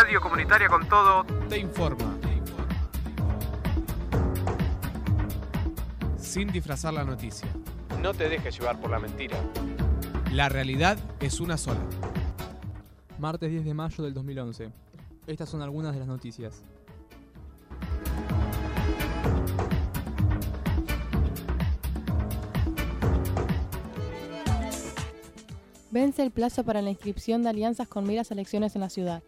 Radio Comunitaria con Todo te informa. Sin disfrazar la noticia. No te dejes llevar por la mentira. La realidad es una sola. Martes 10 de mayo del 2011. Estas son algunas de las noticias. Vence el plazo para la inscripción de alianzas con miras a elecciones en la ciudad.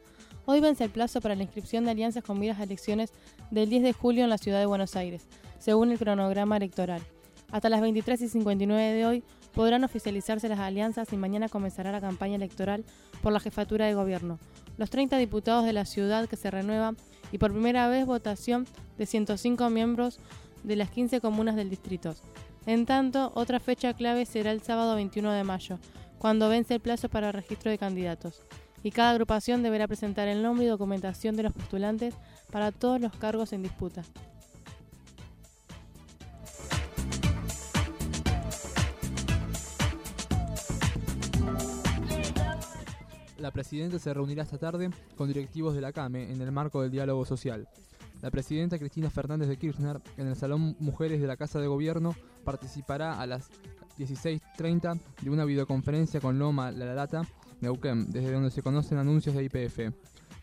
Hoy vence el plazo para la inscripción de alianzas con miras a elecciones del 10 de julio en la ciudad de Buenos Aires, según el cronograma electoral. Hasta las 23 y 59 de hoy podrán oficializarse las alianzas y mañana comenzará la campaña electoral por la jefatura de gobierno. Los 30 diputados de la ciudad que se renuevan y por primera vez votación de 105 miembros de las 15 comunas del distrito. En tanto, otra fecha clave será el sábado 21 de mayo, cuando vence el plazo para registro de candidatos. Y cada agrupación deberá presentar el nombre y documentación de los postulantes para todos los cargos en disputa. La presidenta se reunirá esta tarde con directivos de la CAME en el marco del diálogo social. La presidenta Cristina Fernández de Kirchner en el Salón Mujeres de la Casa de Gobierno participará a las 16.30 de una videoconferencia con Loma La Lata, Neuquén, desde donde se conocen anuncios de IPF.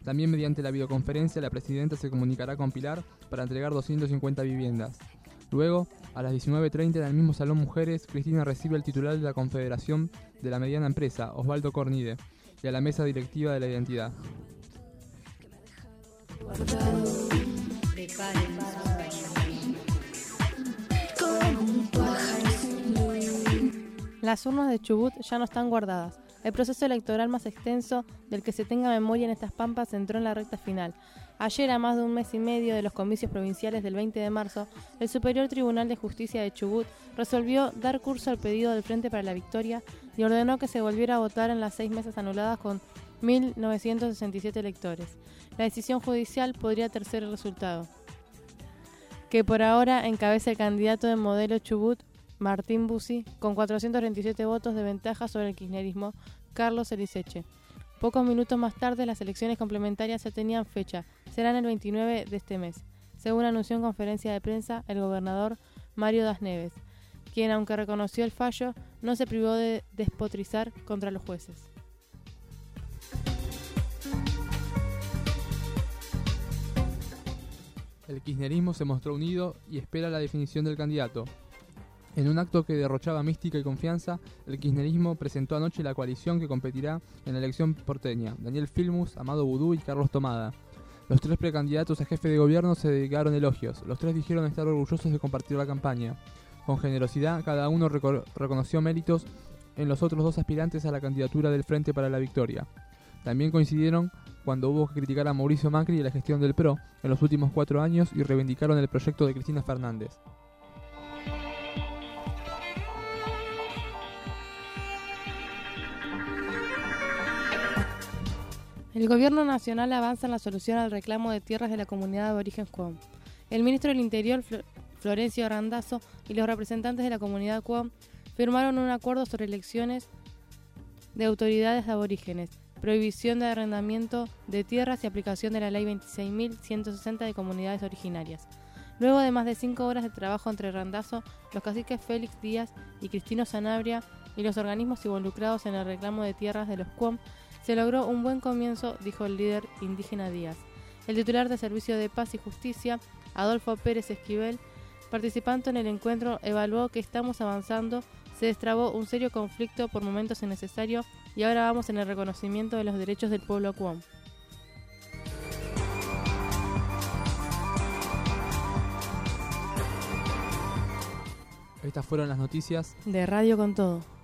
También mediante la videoconferencia la presidenta se comunicará con Pilar para entregar 250 viviendas. Luego, a las 19.30 en el mismo Salón Mujeres, Cristina recibe al titular de la Confederación de la Mediana Empresa, Osvaldo Cornide, y a la mesa directiva de la identidad. Las urnas de Chubut ya no están guardadas. El proceso electoral más extenso del que se tenga memoria en estas pampas entró en la recta final. Ayer, a más de un mes y medio de los comicios provinciales del 20 de marzo, el Superior Tribunal de Justicia de Chubut resolvió dar curso al pedido del Frente para la Victoria y ordenó que se volviera a votar en las seis mesas anuladas con 1.967 electores. La decisión judicial podría tercer el resultado, que por ahora encabeza el candidato de modelo Chubut, Martín Bussi, con 437 votos de ventaja sobre el kirchnerismo, Carlos Eliseche. Pocos minutos más tarde, las elecciones complementarias ya tenían fecha, serán el 29 de este mes, según anunció en conferencia de prensa el gobernador Mario Das Neves, quien, aunque reconoció el fallo, no se privó de despotrizar contra los jueces. El kirchnerismo se mostró unido y espera la definición del candidato. En un acto que derrochaba mística y confianza, el kirchnerismo presentó anoche la coalición que competirá en la elección porteña, Daniel Filmus, Amado Budú y Carlos Tomada. Los tres precandidatos a jefe de gobierno se dedicaron elogios. Los tres dijeron estar orgullosos de compartir la campaña. Con generosidad, cada uno reconoció méritos en los otros dos aspirantes a la candidatura del Frente para la Victoria. También coincidieron cuando hubo que criticar a Mauricio Macri y la gestión del PRO en los últimos cuatro años y reivindicaron el proyecto de Cristina Fernández. El gobierno nacional avanza en la solución al reclamo de tierras de la comunidad de origen Cuom. El ministro del Interior, Florencio Randazzo, y los representantes de la comunidad Cuom firmaron un acuerdo sobre elecciones de autoridades de aborígenes, prohibición de arrendamiento de tierras y aplicación de la Ley 26.160 de comunidades originarias. Luego de más de cinco horas de trabajo entre Randazzo, los caciques Félix Díaz y Cristino Sanabria y los organismos involucrados en el reclamo de tierras de los Cuom, se logró un buen comienzo, dijo el líder indígena Díaz. El titular de Servicio de Paz y Justicia, Adolfo Pérez Esquivel, participando en el encuentro, evaluó que estamos avanzando, se destrabó un serio conflicto por momentos innecesarios y ahora vamos en el reconocimiento de los derechos del pueblo Cuom. Estas fueron las noticias de Radio con Todo.